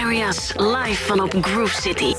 All Areas, live van op Groove City.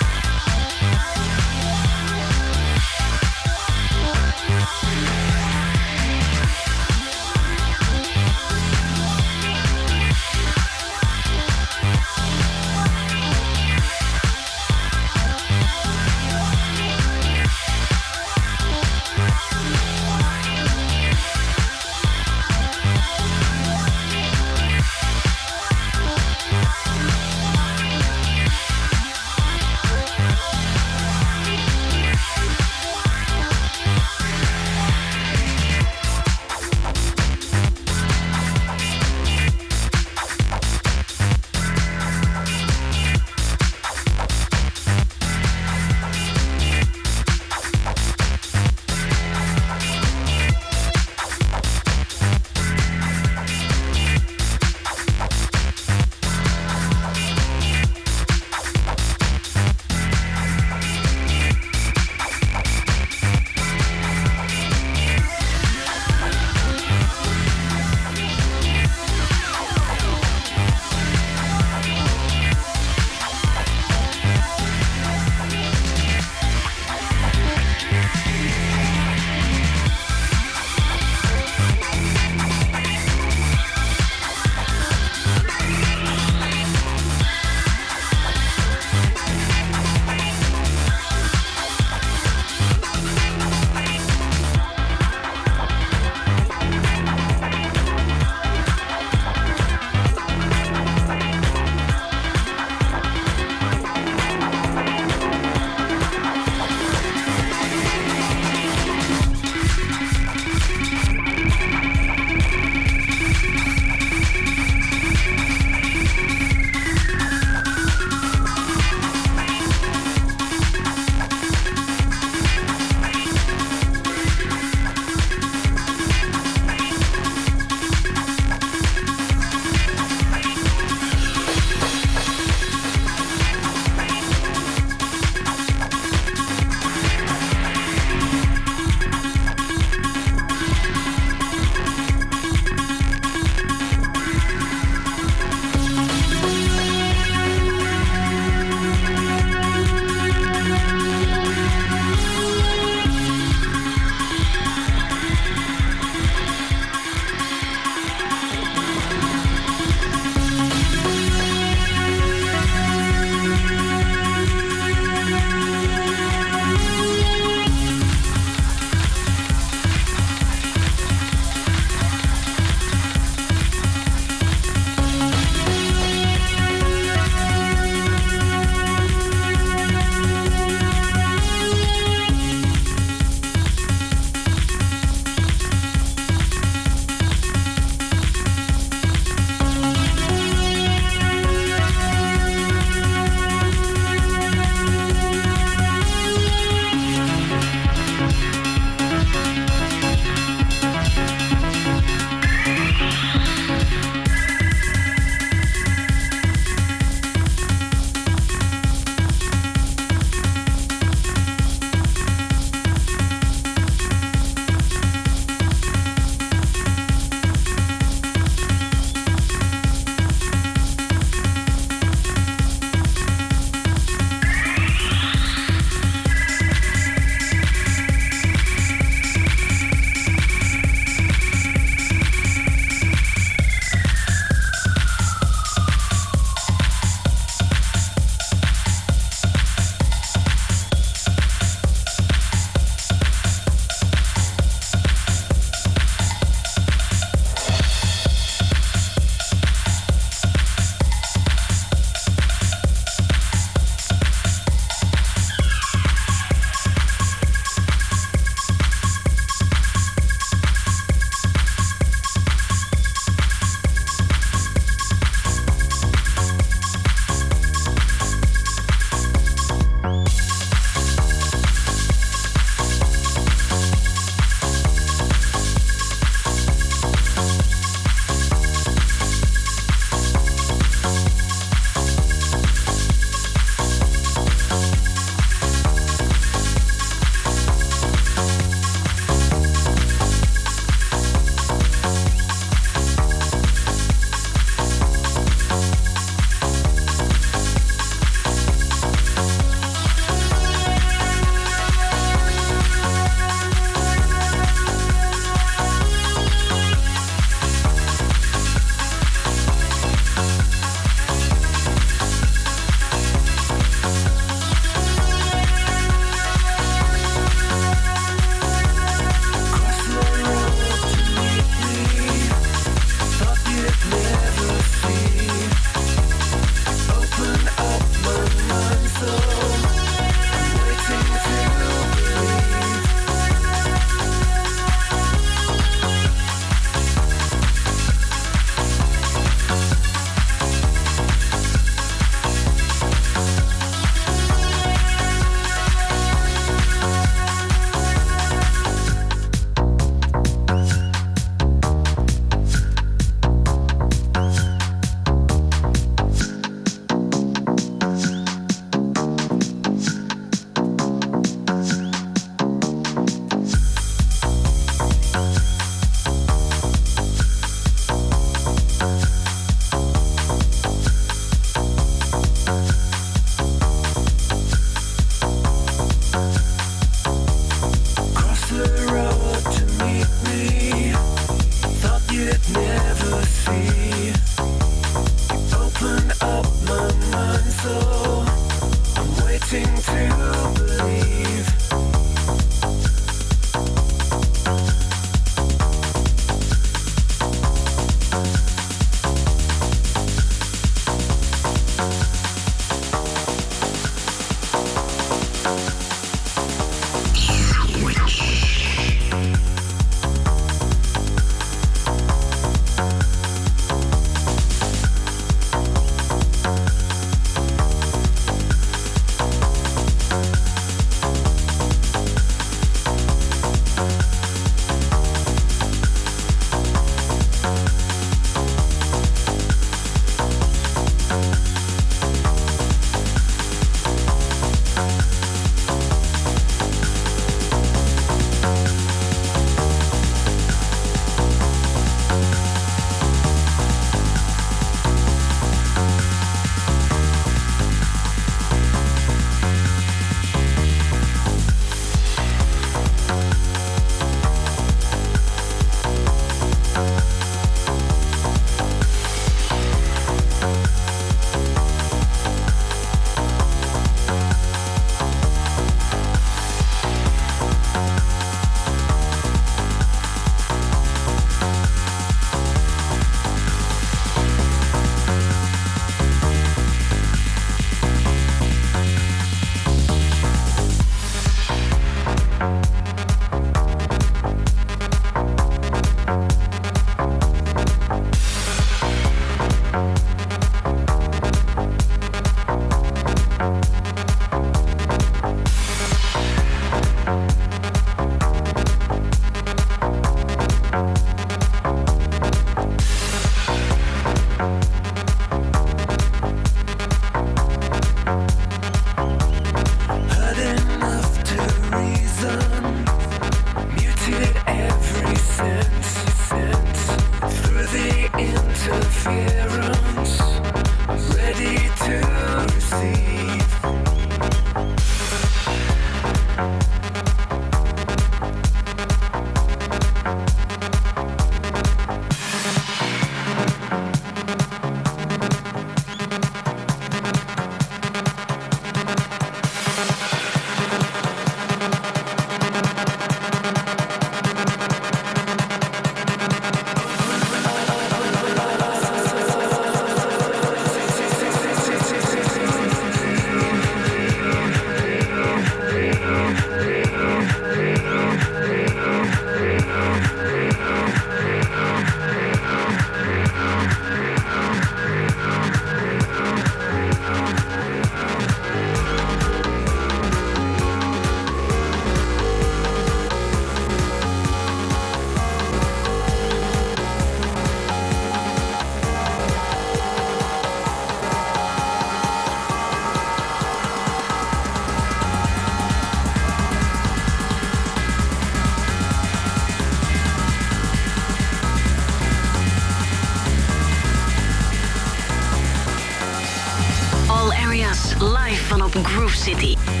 City.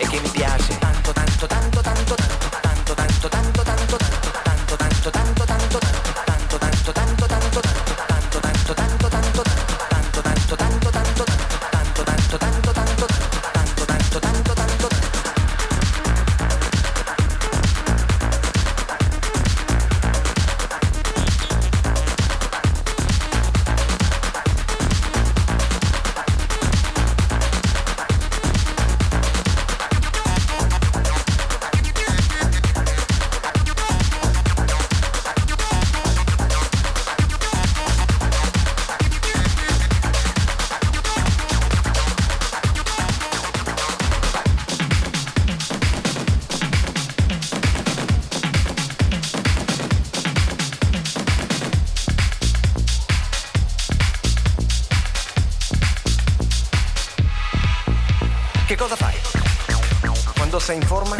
e che mi piace tanto tanto tanto tanto tanto informa